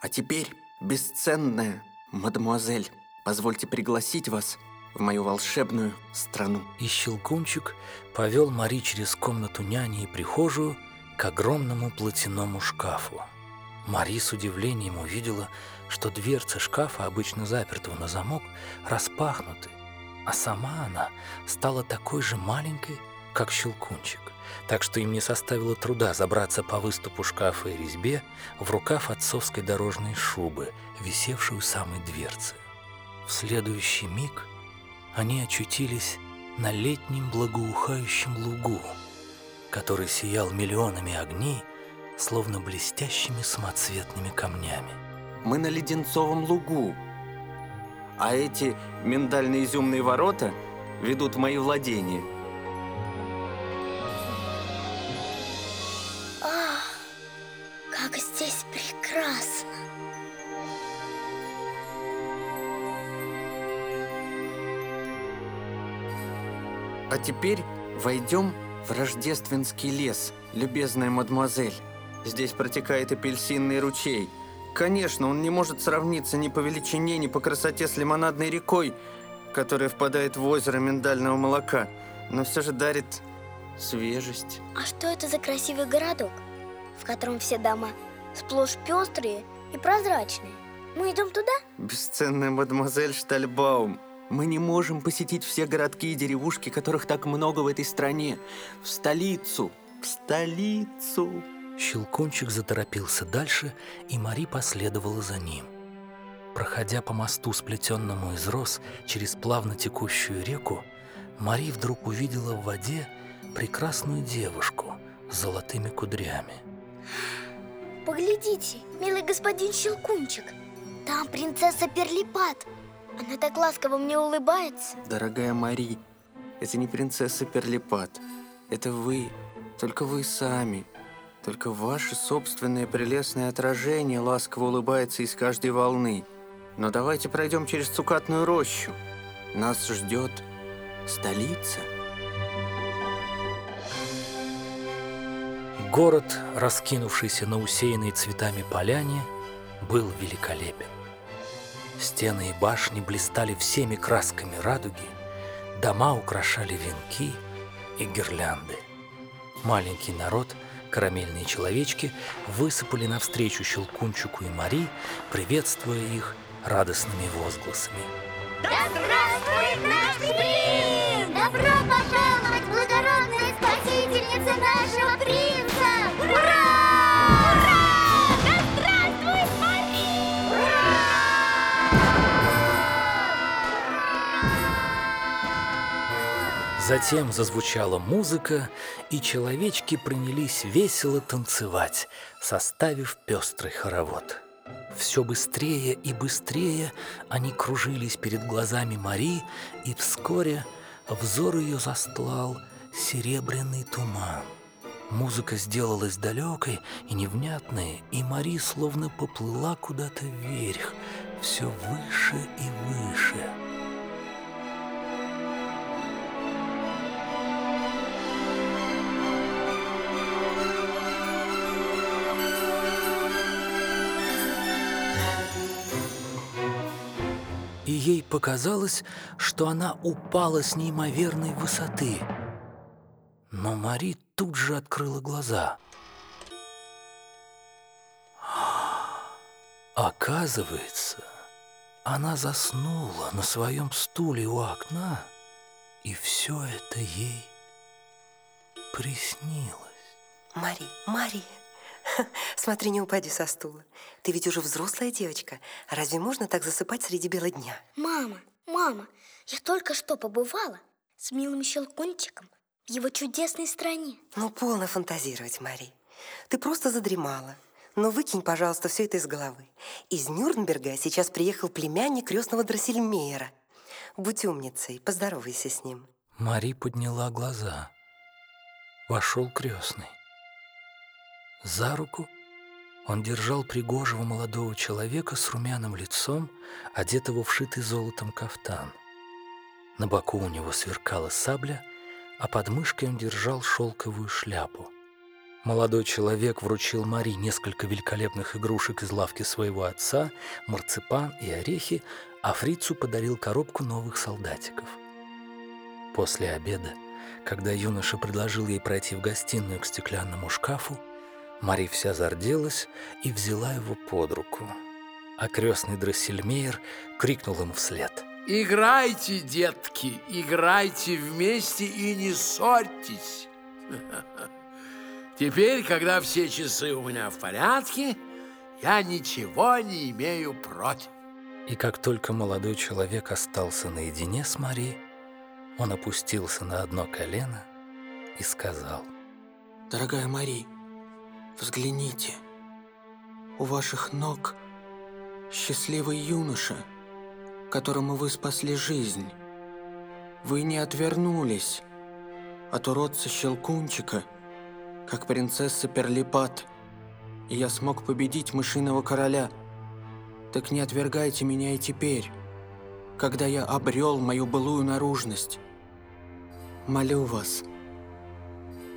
А теперь, бесценная мадемуазель, позвольте пригласить вас в мою волшебную страну. И Щелкунчик повел Мари через комнату няни и прихожую к огромному платяному шкафу. Мари с удивлением увидела, что дверцы шкафа, обычно запертого на замок, распахнуты, а сама она стала такой же маленькой, как Щелкунчик, так что им не составило труда забраться по выступу шкафа и резьбе в рукав отцовской дорожной шубы, висевшей у самой дверцы. В следующий миг они очутились на летнем благоухающем лугу, который сиял миллионами огней, словно блестящими самоцветными камнями. Мы на Леденцовом лугу, а эти миндально-изюмные ворота ведут мои владения. А теперь войдем в рождественский лес, любезная мадемуазель. Здесь протекает апельсинный ручей. Конечно, он не может сравниться ни по величине, ни по красоте с лимонадной рекой, которая впадает в озеро миндального молока, но все же дарит свежесть. А что это за красивый городок, в котором все дома сплошь пестрые и прозрачные? Мы идем туда? Бесценная мадемуазель Штальбаум, мы не можем посетить все городки и деревушки, которых так много в этой стране. В столицу, в столицу. Щелкунчик заторопился дальше, и Мари последовала за ним. Проходя по мосту, сплетенному из роз, через плавно текущую реку, Мари вдруг увидела в воде прекрасную девушку с золотыми кудрями. Поглядите, милый господин Щелкунчик, там принцесса Перлипат. Она так ласково мне улыбается. Дорогая Мари, это не принцесса Перлипат. Это вы, только вы сами. Только ваше собственное прелестное отражение ласково улыбается из каждой волны. Но давайте пройдем через цукатную рощу. Нас ждет столица. Город, раскинувшийся на усеянной цветами поляне, был великолепен. Стены и башни блистали всеми красками радуги, дома украшали венки и гирлянды. Маленький народ, карамельные человечки, высыпали навстречу Щелкунчику и Мари, приветствуя их радостными возгласами. Да здравствует наш принц! Добро пожаловать, благородная спасительница нашего Затем зазвучала музыка, и человечки принялись весело танцевать, составив пестрый хоровод. Все быстрее и быстрее они кружились перед глазами Мари, и вскоре взор ее застлал серебряный туман. Музыка сделалась далекой и невнятной, и Мари словно поплыла куда-то вверх, все выше и выше. Ей показалось, что она упала с неимоверной высоты. Но Мари тут же открыла глаза. Оказывается, она заснула на своем стуле у окна, и все это ей приснилось. Мари, Мари, смотри, не упади со стула. Ты ведь уже взрослая девочка. Разве можно так засыпать среди бела дня? Мама, мама, я только что побывала с милым Щелкунчиком в его чудесной стране. Ну, полно фантазировать, Мари. Ты просто задремала. Но выкинь, пожалуйста, все это из головы. Из Нюрнберга сейчас приехал племянник крестного Дроссельмейера. Будь умницей, поздоровайся с ним. Мари подняла глаза. Вошел крестный. За руку он держал пригожего молодого человека с румяным лицом, одетого в шитый золотом кафтан. На боку у него сверкала сабля, а под мышкой он держал шелковую шляпу. Молодой человек вручил Мари несколько великолепных игрушек из лавки своего отца, марципан и орехи, а фрицу подарил коробку новых солдатиков. После обеда, когда юноша предложил ей пройти в гостиную к стеклянному шкафу, Мари вся зарделась и взяла его под руку. А крестный Дроссельмейер крикнул им вслед. Играйте, детки, играйте вместе и не ссорьтесь. Теперь, когда все часы у меня в порядке, я ничего не имею против. И как только молодой человек остался наедине с Мари, он опустился на одно колено и сказал. Дорогая Мари, взгляните. У ваших ног счастливый юноша, которому вы спасли жизнь. Вы не отвернулись от уродца Щелкунчика, как принцесса Перлипат, и я смог победить мышиного короля. Так не отвергайте меня и теперь, когда я обрел мою былую наружность. Молю вас,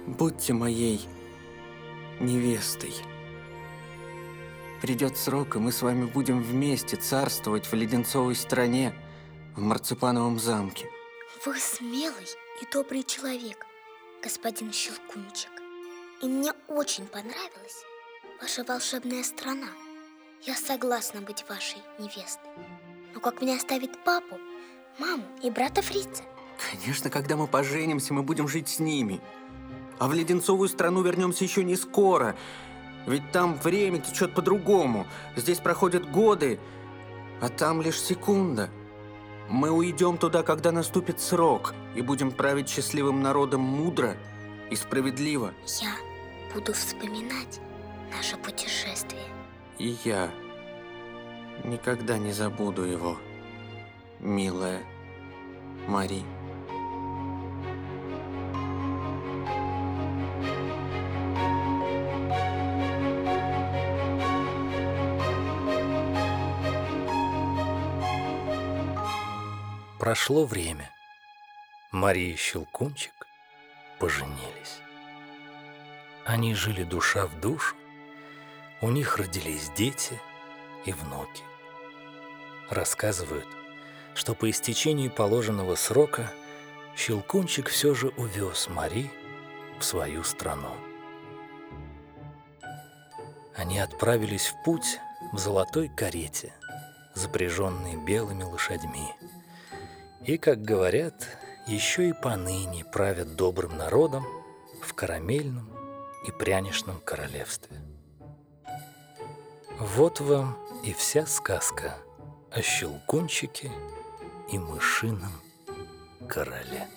будьте моей невестой. Придет срок, и мы с вами будем вместе царствовать в леденцовой стране, в марципановом замке. Вы смелый и добрый человек, господин Щелкунчик. И мне очень понравилась ваша волшебная страна. Я согласна быть вашей невестой. Но как мне оставить папу, маму и брата Фрица? Конечно, когда мы поженимся, мы будем жить с ними. А в леденцовую страну вернемся еще не скоро. Ведь там время течет по-другому. Здесь проходят годы, а там лишь секунда. Мы уйдем туда, когда наступит срок, и будем править счастливым народом мудро и справедливо. Я буду вспоминать наше путешествие. И я никогда не забуду его, милая Мари. Прошло время. Мария и Щелкунчик поженились. Они жили душа в душу, у них родились дети и внуки. Рассказывают, что по истечении положенного срока Щелкунчик все же увез Мари в свою страну. Они отправились в путь в золотой карете, запряженной белыми лошадьми. И, как говорят, еще и поныне правят добрым народом в карамельном и пряничном королевстве. Вот вам и вся сказка о щелкунчике и мышином короле.